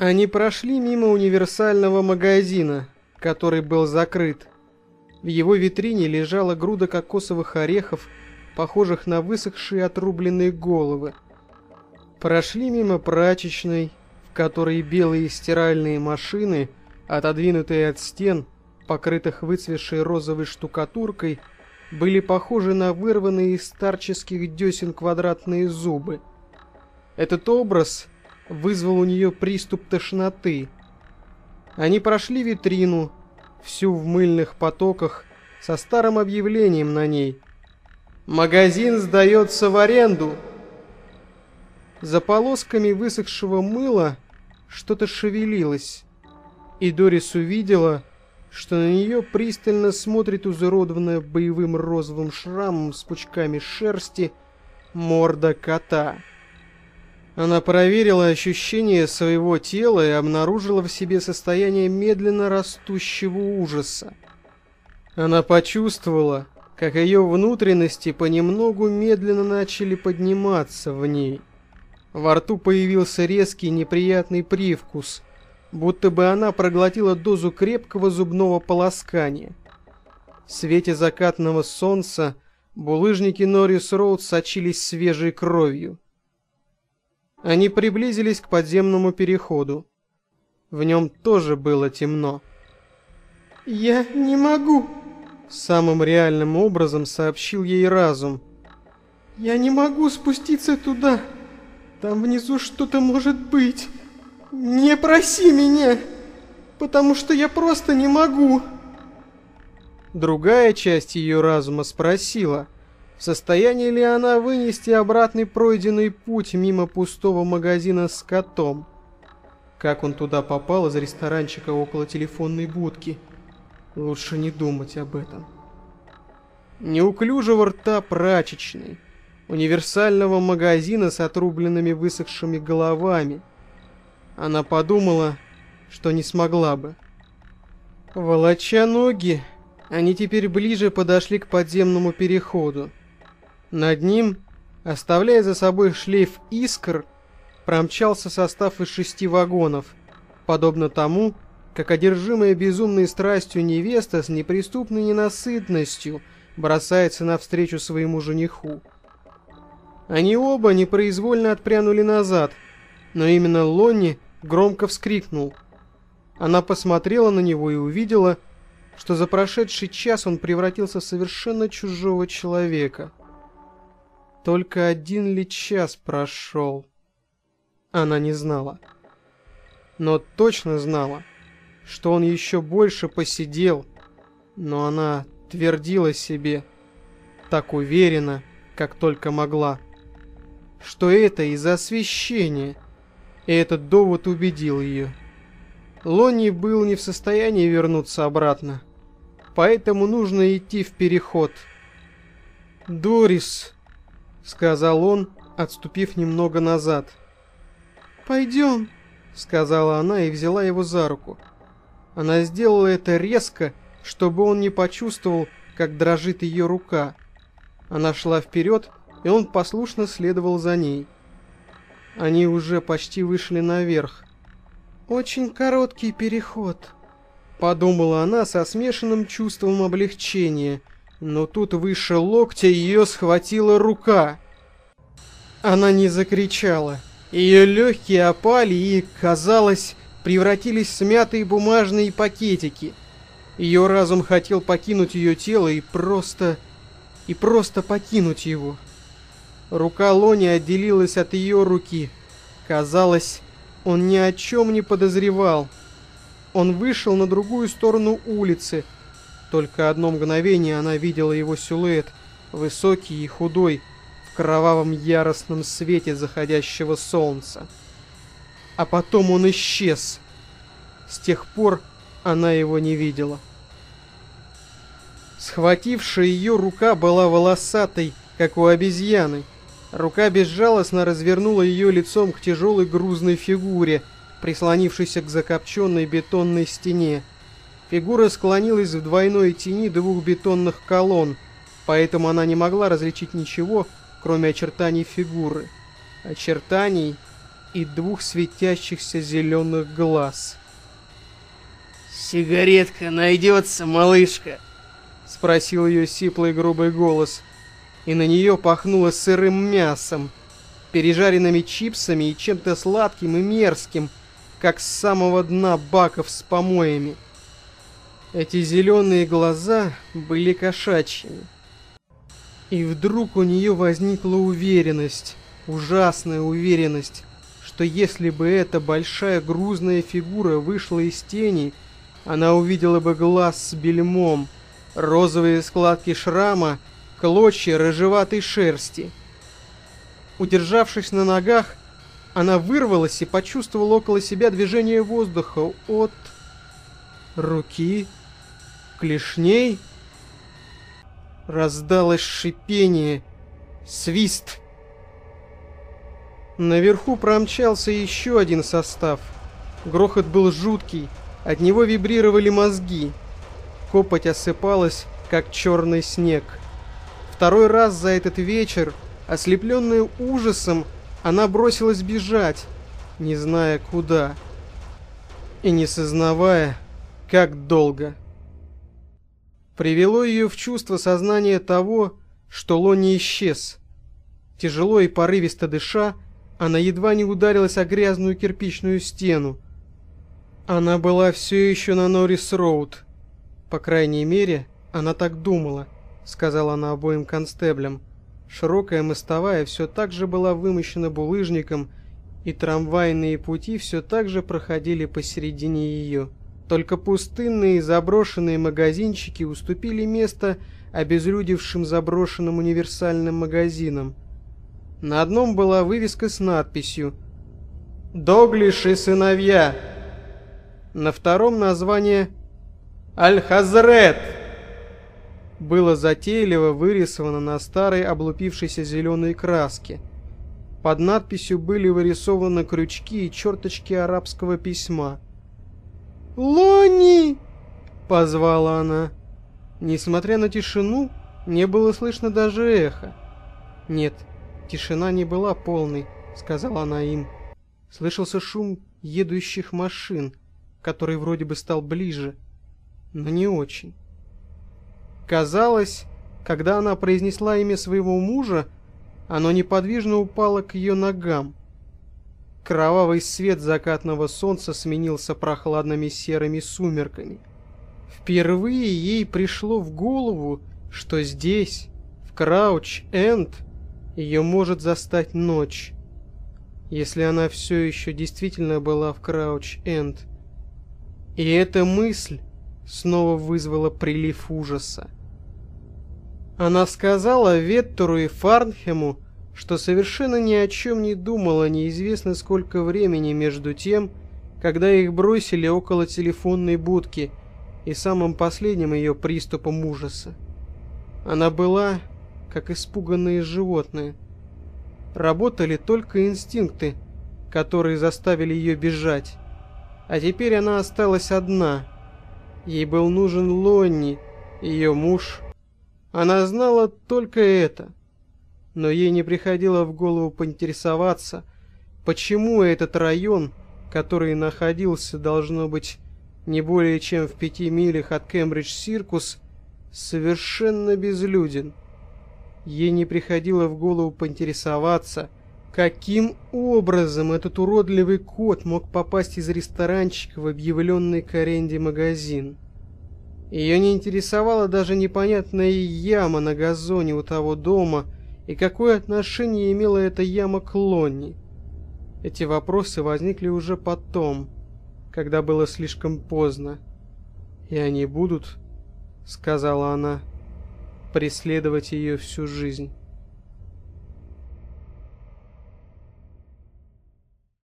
Они прошли мимо универсального магазина, который был закрыт. В его витрине лежала груда кокосовых орехов, похожих на высохшие отрубленные головы. Прошли мимо прачечной, в которой белые стиральные машины, отодвинутые от стен, покрытых выцветшей розовой штукатуркой, были похожи на вырванные из старческих десен квадратные зубы. Этот образ вызвал у нее приступ тошноты. Они прошли витрину, всю в мыльных потоках, со старым объявлением на ней. «Магазин сдается в аренду!» За полосками высохшего мыла что-то шевелилось, и Дорис увидела, что на нее пристально смотрит изуродованная боевым розовым шрамом с пучками шерсти морда кота. Она проверила ощущения своего тела и обнаружила в себе состояние медленно растущего ужаса. Она почувствовала, как ее внутренности понемногу медленно начали подниматься в ней. Во рту появился резкий неприятный привкус, будто бы она проглотила дозу крепкого зубного полоскания. В свете закатного солнца булыжники Норрис Роуд сочились свежей кровью. Они приблизились к подземному переходу. В нем тоже было темно. «Я не могу!» Самым реальным образом сообщил ей разум. «Я не могу спуститься туда. Там внизу что-то может быть. Не проси меня, потому что я просто не могу!» Другая часть ее разума спросила – в состоянии ли она вынести обратный пройденный путь мимо пустого магазина с котом? Как он туда попал из ресторанчика около телефонной будки? Лучше не думать об этом. Неуклюжего рта прачечной, универсального магазина с отрубленными высохшими головами. Она подумала, что не смогла бы. Волоча ноги, они теперь ближе подошли к подземному переходу. Над ним, оставляя за собой шлейф искр, промчался состав из шести вагонов, подобно тому, как одержимая безумной страстью невеста с неприступной ненасытностью бросается навстречу своему жениху. Они оба непроизвольно отпрянули назад, но именно Лонни громко вскрикнул. Она посмотрела на него и увидела, что за прошедший час он превратился в совершенно чужого человека. Только один ли час прошел? Она не знала. Но точно знала, что он еще больше посидел, но она твердила себе, так уверенно, как только могла, что это из-за освещения, и этот довод убедил ее. Лонни был не в состоянии вернуться обратно, поэтому нужно идти в переход. «Дорис!» — сказал он, отступив немного назад. «Пойдем», — сказала она и взяла его за руку. Она сделала это резко, чтобы он не почувствовал, как дрожит ее рука. Она шла вперед, и он послушно следовал за ней. Они уже почти вышли наверх. «Очень короткий переход», — подумала она со смешанным чувством облегчения — но тут выше локтя ее схватила рука. Она не закричала. Ее легкие опали и, казалось, превратились в смятые бумажные пакетики. Ее разум хотел покинуть ее тело и просто... и просто покинуть его. Рука Лони отделилась от ее руки. Казалось, он ни о чем не подозревал. Он вышел на другую сторону улицы, только одно мгновение она видела его силуэт, высокий и худой, в кровавом яростном свете заходящего солнца. А потом он исчез. С тех пор она его не видела. Схватившая ее рука была волосатой, как у обезьяны. Рука безжалостно развернула ее лицом к тяжелой грузной фигуре, прислонившейся к закопченной бетонной стене. Фигура склонилась в двойной тени двух бетонных колонн, поэтому она не могла различить ничего, кроме очертаний фигуры. Очертаний и двух светящихся зеленых глаз. «Сигаретка найдется, малышка?» — спросил ее сиплый грубый голос, и на нее пахнуло сырым мясом, пережаренными чипсами и чем-то сладким и мерзким, как с самого дна баков с помоями. Эти зеленые глаза были кошачьими. И вдруг у нее возникла уверенность, ужасная уверенность, что если бы эта большая грузная фигура вышла из тени, она увидела бы глаз с бельмом, розовые складки шрама, клочья рыжеватой шерсти. Удержавшись на ногах, она вырвалась и почувствовала около себя движение воздуха от руки клешней раздалось шипение, свист. Наверху промчался еще один состав. Грохот был жуткий, от него вибрировали мозги. Копоть осыпалась, как черный снег. Второй раз за этот вечер, ослепленная ужасом, она бросилась бежать, не зная куда. И не сознавая, как долго привело ее в чувство сознания того, что Лони исчез. Тяжело и порывисто дыша, она едва не ударилась о грязную кирпичную стену. Она была все еще на Норрис-Роуд. По крайней мере, она так думала, сказала она обоим констеблям. Широкая мостовая все так же была вымощена булыжником, и трамвайные пути все так же проходили посередине ее. Только пустынные заброшенные магазинчики уступили место обезлюдевшим заброшенным универсальным магазинам. На одном была вывеска с надписью «Доглиш и сыновья». На втором название «Аль-Хазрет» было затейливо вырисовано на старой облупившейся зеленой краске. Под надписью были вырисованы крючки и черточки арабского письма – «Лони!» — позвала она. Несмотря на тишину, не было слышно даже эха. «Нет, тишина не была полной», — сказала она им. Слышался шум едущих машин, который вроде бы стал ближе, но не очень. Казалось, когда она произнесла имя своего мужа, оно неподвижно упало к ее ногам. Кровавый свет закатного солнца сменился прохладными серыми сумерками. Впервые ей пришло в голову, что здесь, в Крауч-Энд, ее может застать ночь. Если она все еще действительно была в Крауч-Энд. И эта мысль снова вызвала прилив ужаса. Она сказала Веттеру и Фарнхему, что совершенно ни о чем не думала неизвестно сколько времени между тем, когда их бросили около телефонной будки и самым последним ее приступом ужаса. Она была, как испуганные животные. Работали только инстинкты, которые заставили ее бежать. А теперь она осталась одна. Ей был нужен Лонни, ее муж. Она знала только это — но ей не приходило в голову поинтересоваться, почему этот район, который находился, должно быть, не более чем в пяти милях от Кембридж-Сиркус, совершенно безлюден. Ей не приходило в голову поинтересоваться, каким образом этот уродливый кот мог попасть из ресторанчика в объявленный к аренде магазин. Ее не интересовала даже непонятная яма на газоне у того дома, и какое отношение имела эта яма к Лонни? Эти вопросы возникли уже потом, когда было слишком поздно. И они будут, сказала она, преследовать ее всю жизнь.